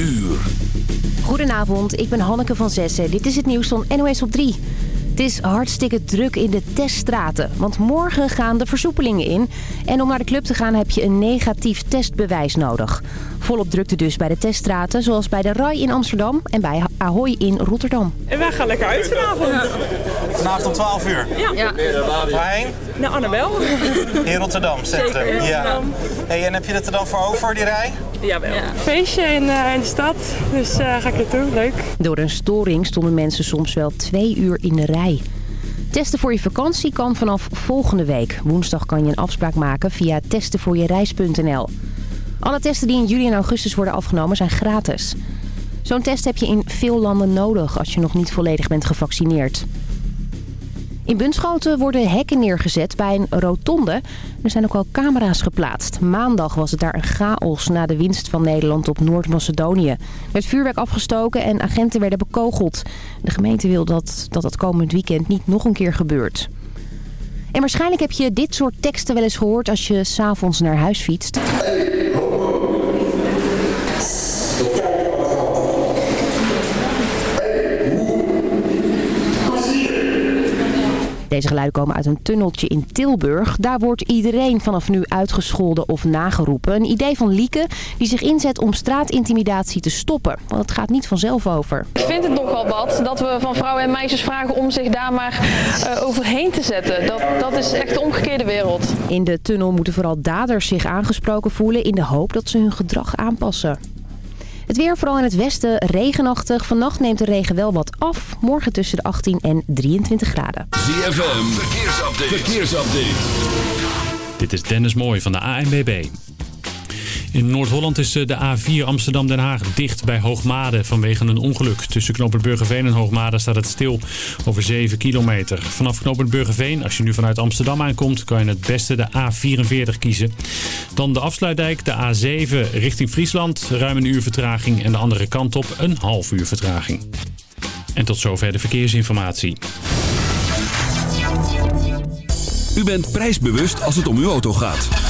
uur. Goedenavond, ik ben Hanneke van Zessen. Dit is het nieuws van NOS op 3. Het is hartstikke druk in de teststraten, want morgen gaan de versoepelingen in. En om naar de club te gaan heb je een negatief testbewijs nodig. Volop drukte dus bij de teststraten, zoals bij de RAI in Amsterdam en bij Ahoy in Rotterdam. En wij gaan lekker uit vanavond. Vanavond om 12 uur. Ja. Waarheen? Naar Annabel. In Rotterdam, centrum. Zeker, in Ja. Rotterdam. Hey, en heb je het er dan voor over, die rij? Jawel. Feestje in, eh, in de stad, dus eh, ga ik naartoe. Leuk. Door een storing stonden mensen soms wel twee uur in de rij. Testen voor je vakantie kan vanaf volgende week. Woensdag kan je een afspraak maken via testenvoorjereis.nl. Alle testen die in juli en augustus worden afgenomen zijn gratis. Zo'n test heb je in veel landen nodig als je nog niet volledig bent gevaccineerd. In Bunschoten worden hekken neergezet bij een rotonde. Er zijn ook al camera's geplaatst. Maandag was het daar een chaos na de winst van Nederland op Noord-Macedonië. Er werd vuurwerk afgestoken en agenten werden bekogeld. De gemeente wil dat dat komend weekend niet nog een keer gebeurt. En waarschijnlijk heb je dit soort teksten wel eens gehoord als je s'avonds naar huis fietst. Deze geluiden komen uit een tunneltje in Tilburg. Daar wordt iedereen vanaf nu uitgescholden of nageroepen. Een idee van Lieke die zich inzet om straatintimidatie te stoppen. Want het gaat niet vanzelf over. Ik vind het nogal wat dat we van vrouwen en meisjes vragen om zich daar maar eh, overheen te zetten. Dat, dat is echt de omgekeerde wereld. In de tunnel moeten vooral daders zich aangesproken voelen... in de hoop dat ze hun gedrag aanpassen. Het weer, vooral in het westen, regenachtig. Vannacht neemt de regen wel wat af. Morgen tussen de 18 en 23 graden. ZFM, verkeersupdate. verkeersupdate. Dit is Dennis Mooij van de ANBB. In Noord-Holland is eh, de A4 Amsterdam-Den Haag dicht bij Hoogmade vanwege een ongeluk. Tussen knooppunt Burgerveen en Hoogmade staat het stil over 7 kilometer. Vanaf knooppunt Burgerveen, als je nu vanuit Amsterdam aankomt, kan je het beste de A44 kiezen. Dan de afsluitdijk, de A7 richting Friesland, ruim een uur vertraging en de andere kant op een half uur vertraging. En tot zover de verkeersinformatie. U bent prijsbewust als het om uw auto gaat.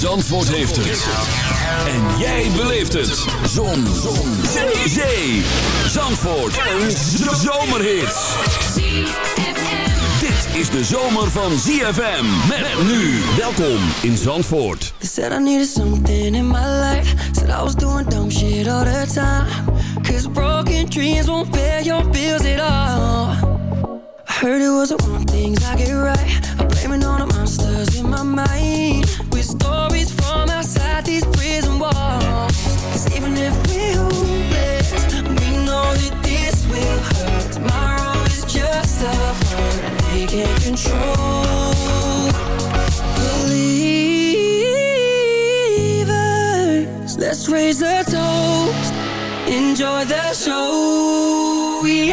Zandvoort heeft het. En jij beleeft het. Zon. Zon. Zee. Zandvoort. Een zomerhit. Dit is de zomer van ZFM. Met nu. Welkom in Zandvoort. They said I needed something in my life. Said I was doing dumb shit all the time. Cause broken dreams won't pay your bills at all. I heard it was the wrong things I get right. I'm blaming all the monsters in my mind. Believers, let's raise a toast. Enjoy the show. We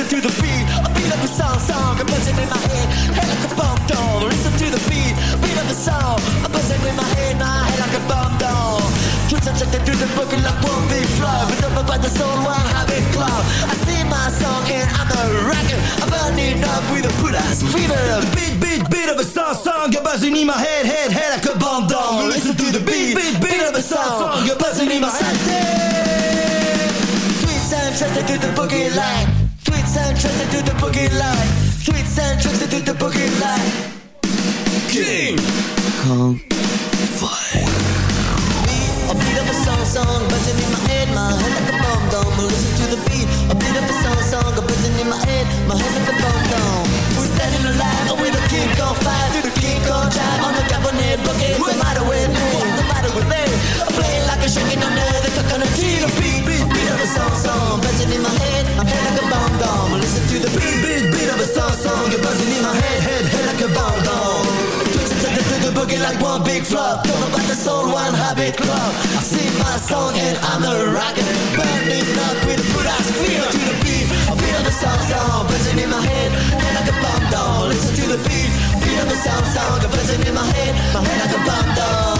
Listen to the beat, a beat of a song, song, a buzzing in my head, head like a bomb doll. Listen to the beat, beat of a song, a buzzing in my head, my head like a bomb doll. Twist and check to the book like one big flow, but over by the soul, one habit club. I sing my song and I'm a rocker, I'm burning up with a put ass fever. Beat, beat, beat of a song, song, you're buzzing in my head, head, head like a bomb doll. Listen to the beat, beat, beat of a song, song, you're buzzing in my head. Sweet sound trusted to the boogie line. Sweet sound trusted to the boogie line. Sweet sound trusted to the boogie line. King Kong Fire. A beat of a song, song, buzzing in my head, my head like a bomb dome. Listen to the beat, a beat of a song, song, buzzing in my head, my head like a bomb dome. We're standing alive with a king on fire, through the king on drive on the cabinet boogie. What's the matter with me? What's the matter with me? I'm playing like a shaking under the coconut tree. The beat, beat, beat of a song, song, buzzing in my head, my head like a bomb dome. Listen to the beat, beat, beat of a song, song, you're buzzing in my head, head, head like a bomb dome. Twitching to the, boogie like one big flop. Know about the soul, one habit club. I sing my song and I'm a rocker. Burning up with a good ass feel to the beat. I feel the song song buzzing in my head, head like a bomb down. Listen to the beat, feel the song song buzzing in my head, my head like a bomb down.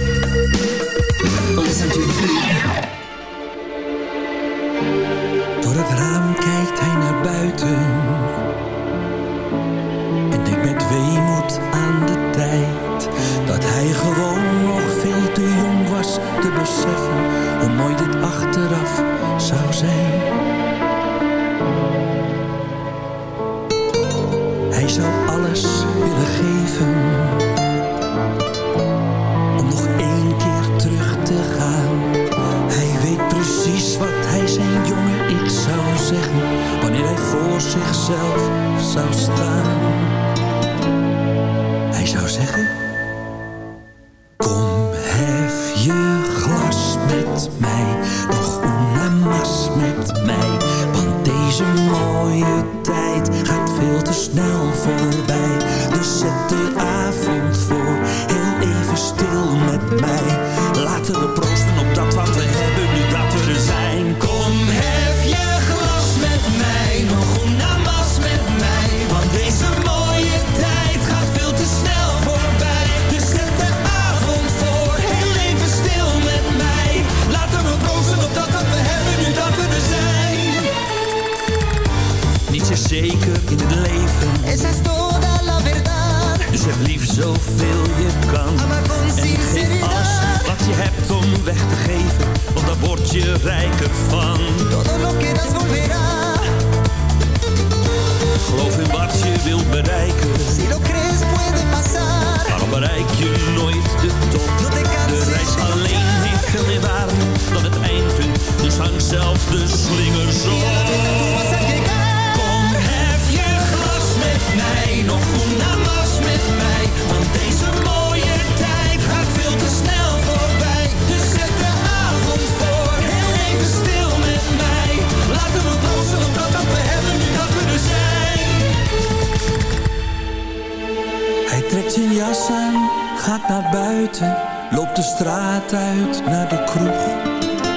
straat uit naar de kroeg.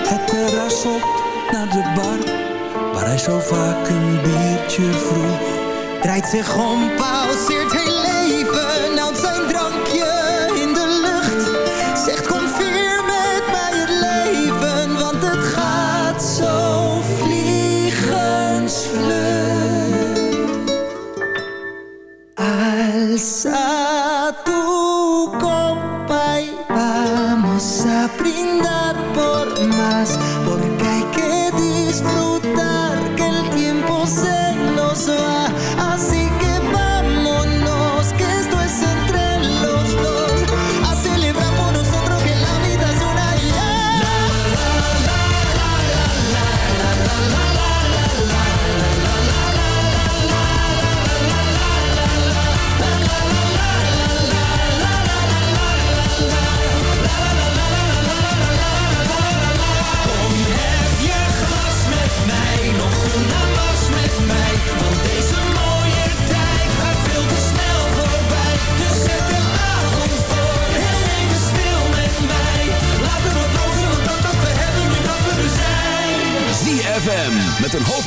Het terras op naar de bar, waar hij zo vaak een biertje vroeg. Draait zich om, pauzeert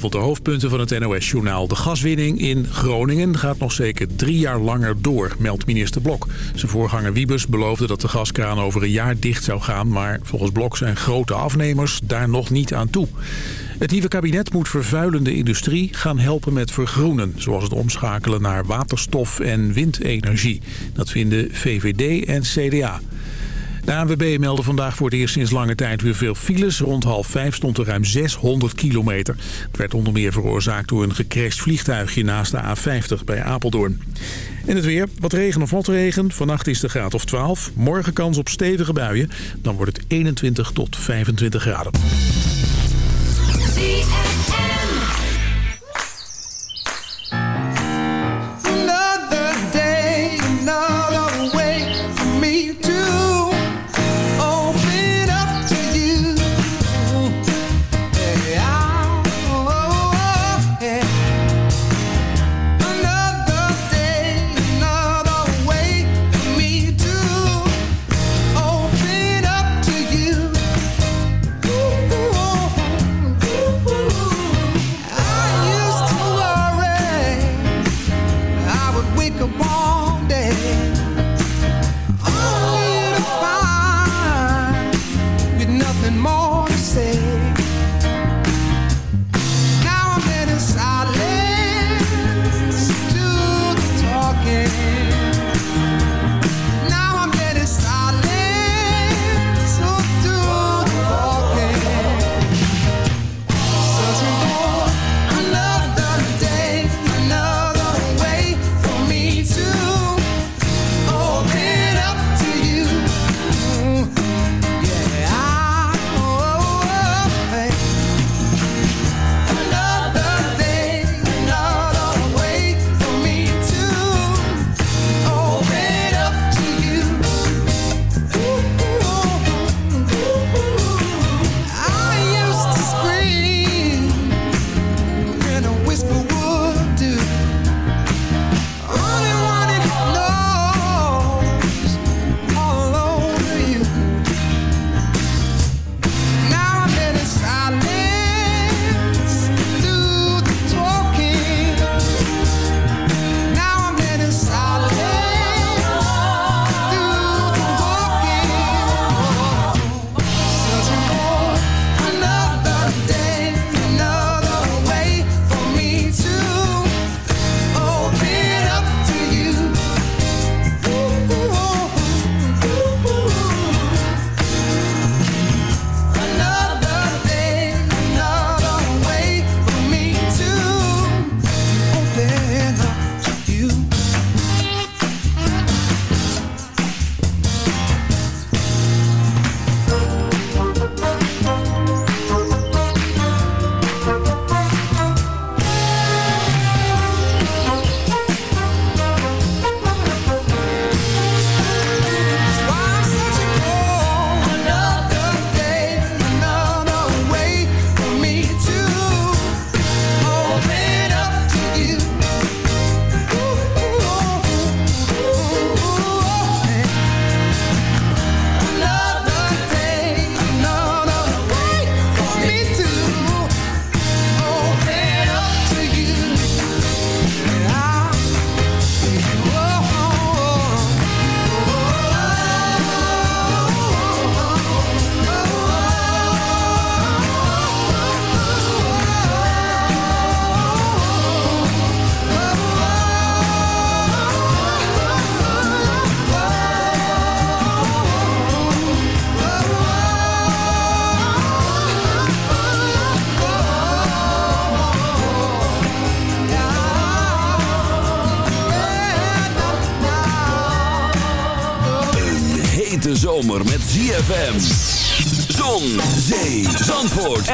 Vanavond de hoofdpunten van het NOS-journaal. De gaswinning in Groningen gaat nog zeker drie jaar langer door, meldt minister Blok. Zijn voorganger Wiebes beloofde dat de gaskraan over een jaar dicht zou gaan... maar volgens Blok zijn grote afnemers daar nog niet aan toe. Het nieuwe kabinet moet vervuilende industrie gaan helpen met vergroenen... zoals het omschakelen naar waterstof en windenergie. Dat vinden VVD en CDA. De ANWB meldde vandaag voor het eerst sinds lange tijd weer veel files. Rond half vijf stond er ruim 600 kilometer. Het werd onder meer veroorzaakt door een gecrashed vliegtuigje naast de A50 bij Apeldoorn. En het weer, wat regen of wat regen. Vannacht is de graad of 12. Morgen kans op stevige buien. Dan wordt het 21 tot 25 graden.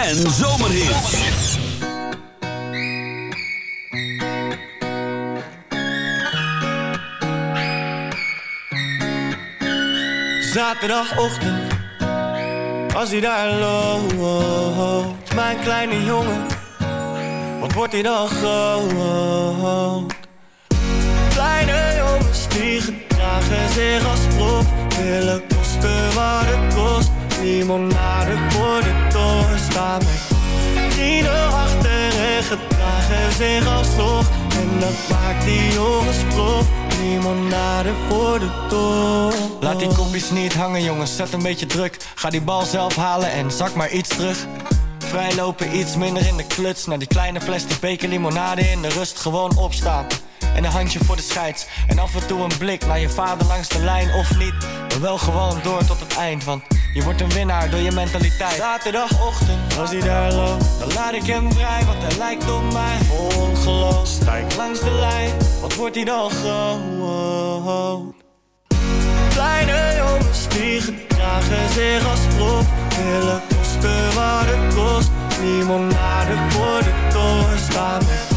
En zomerhits. Zaterdagochtend, als hij daar loopt, mijn kleine jongen, wat wordt hij dan groot? Kleine jongens die gedragen zich als prof, willen kosten wat het kost. Limonade voor de toren staan met vrienden achter en gedragen zich als toch. En dat maakt die jongens prof. Limonade voor de toren. Laat die kopjes niet hangen jongens, zet een beetje druk. Ga die bal zelf halen en zak maar iets terug. Vrijlopen iets minder in de kluts. Naar die kleine plastic beker limonade in de rust gewoon opstaan. En een handje voor de scheids. En af en toe een blik naar je vader langs de lijn of niet. Wel gewoon door tot het eind, want je wordt een winnaar door je mentaliteit. Zaterdagochtend, als hij daar loopt, dan laat ik hem vrij, want hij lijkt op mij. Vol geloof, stijg langs de lijn, wat wordt hij dan groot? Kleine jongens die gedragen zich als prof Willen kosten wat het kost Limonade voor de toren staan met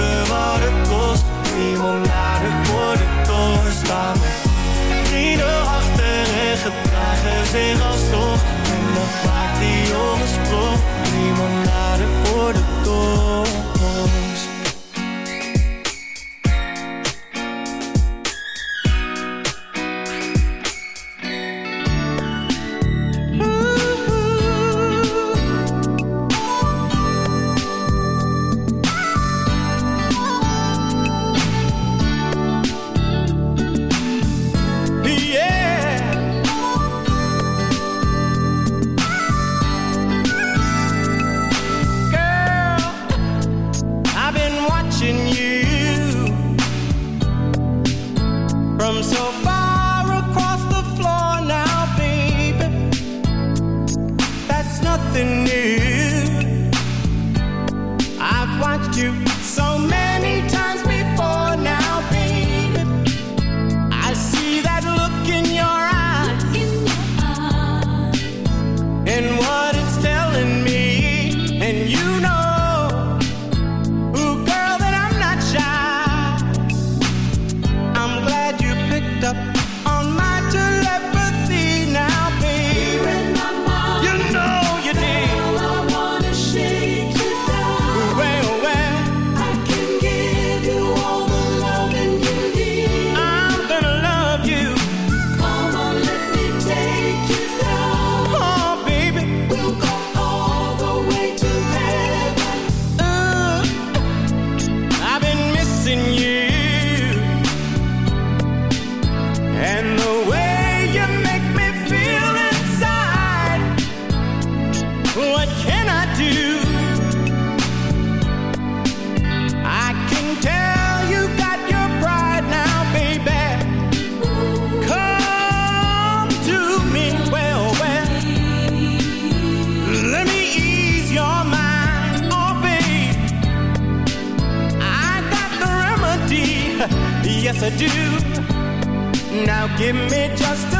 kosten wat het kost. Limonade voor de toren staan. Met vrienden achter en gedragen zich als toch En dat maakt die jongens prof yes, do. Now give me just a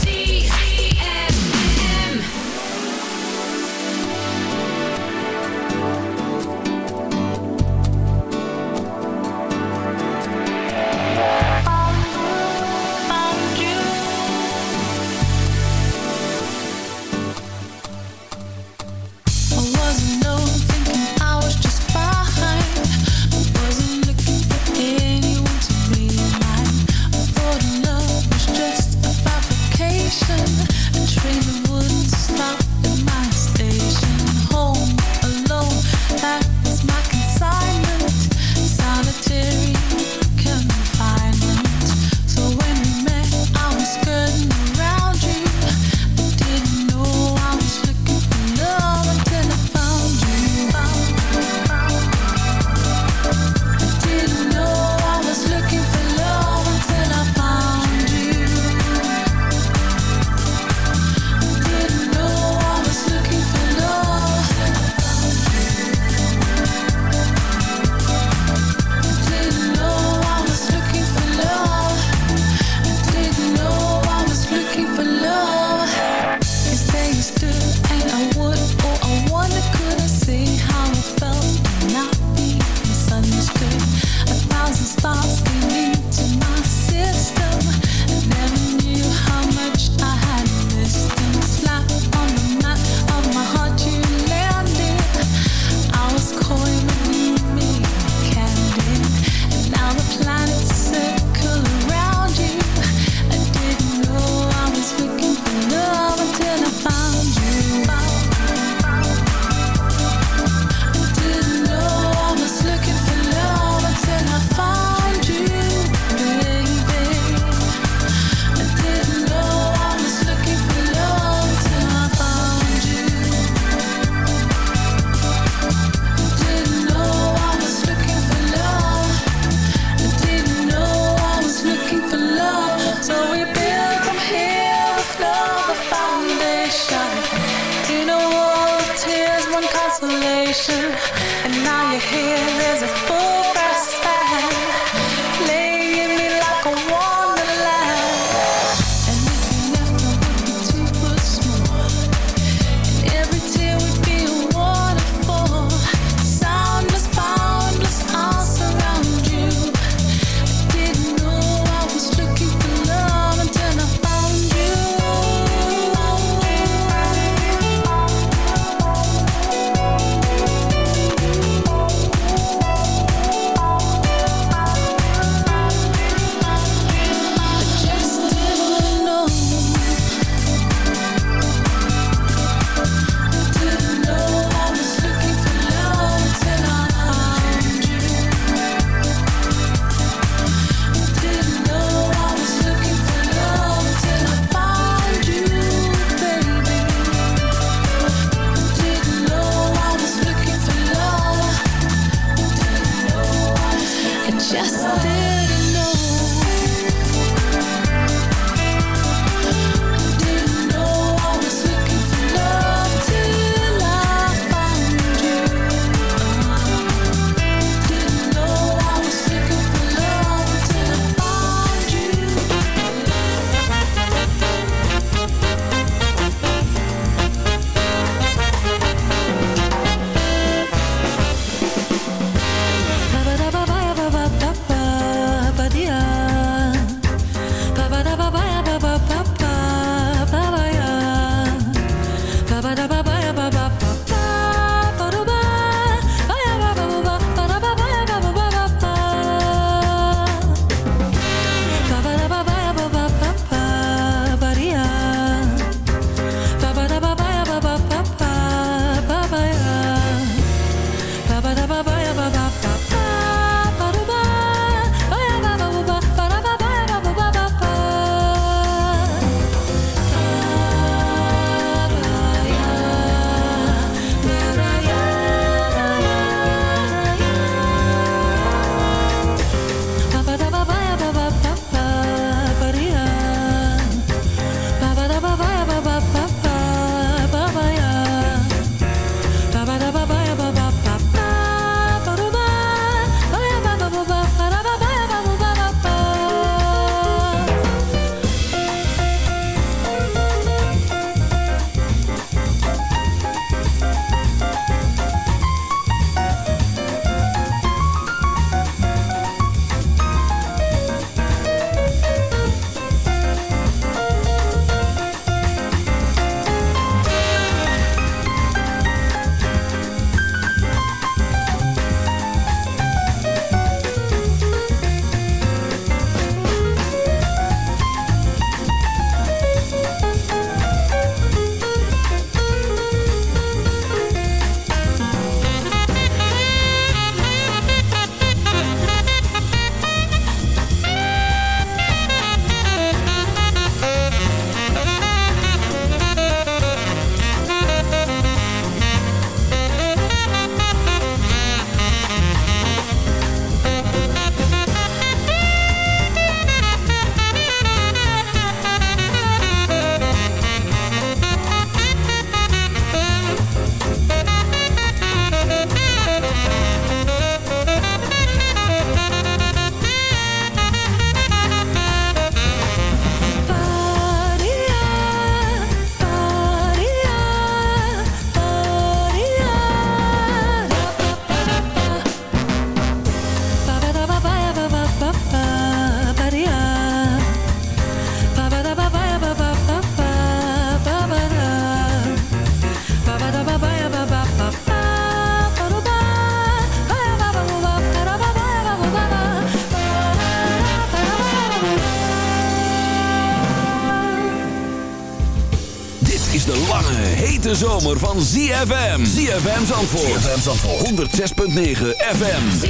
Van ZFM. ZFM Zandvoort. ZFM Zandvoort. 106.9 FM.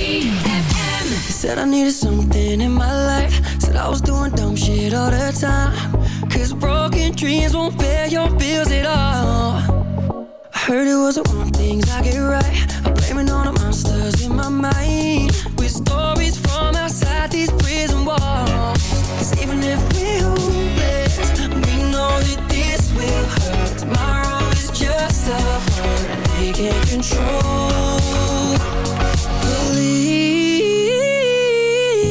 Said I needed something in my life. Said I was doing dumb shit all the time. Cause broken dreams won't pay your bills at all. I heard it was the wrong things I get right. I'm blaming all the monsters in my mind. With stories from outside these prison walls. Cause even if we're hopeless, we know that this will hurt. Tomorrow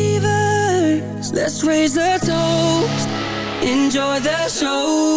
Believers. Let's raise a toast. Enjoy the show.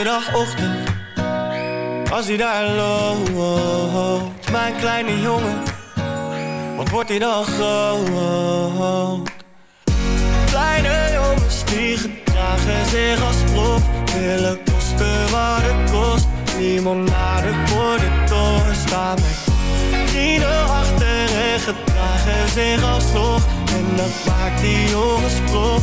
Zaterdagochtend, als hij daar loopt, mijn kleine jongen, wat wordt hij dan groot? Kleine jongens die gedragen zich als prof, willen kosten wat het kost. Limonade voor de toren staan met vrienden achter en gedragen zich alsnog. En dat maakt die jongens prof,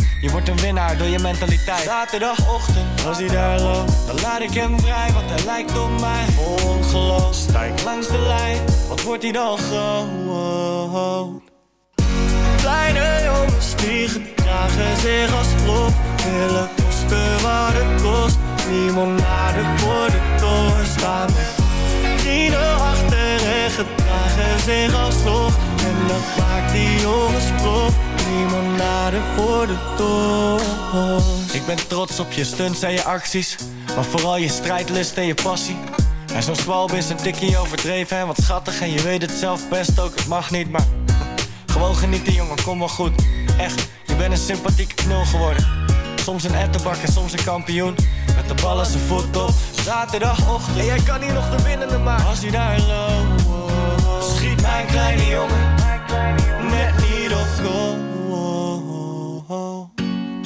je wordt een winnaar door je mentaliteit Zaterdagochtend, als hij daar loopt, dan laat ik hem vrij, want hij lijkt op mij vol ongeloof. Stijk langs de lijn, wat wordt hij dan groot? Kleine jongens die gedragen zich als prof, willen kosten wat het kost. Limonade voor de toren staan vrienden achter en gedragen zich alsnog. En dat maakt die jongens prof, limonade voor de toren. Ik ben trots op je stunts en je acties Maar vooral je strijdlust en je passie En zo'n zwalb is een tikkie overdreven en wat schattig En je weet het zelf best ook, het mag niet Maar gewoon genieten jongen, kom wel goed Echt, je bent een sympathieke knul geworden Soms een ettenbak en soms een kampioen Met de bal als een voet op Zaterdagochtend, en jij kan hier nog de winnende maken. Als hij daar loopt, schiet mijn kleine jongen net niet op goal.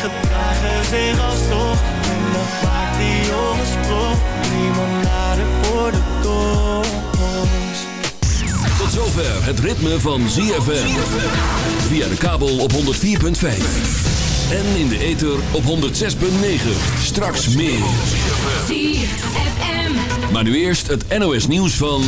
gedragen zich alsnog. En dat maakt die jongens prof, limonade voor de toren. Tot zover het ritme van ZFM. Via de kabel op 104.5. En in de ether op 106.9. Straks meer. ZFM. Maar nu eerst het NOS nieuws van...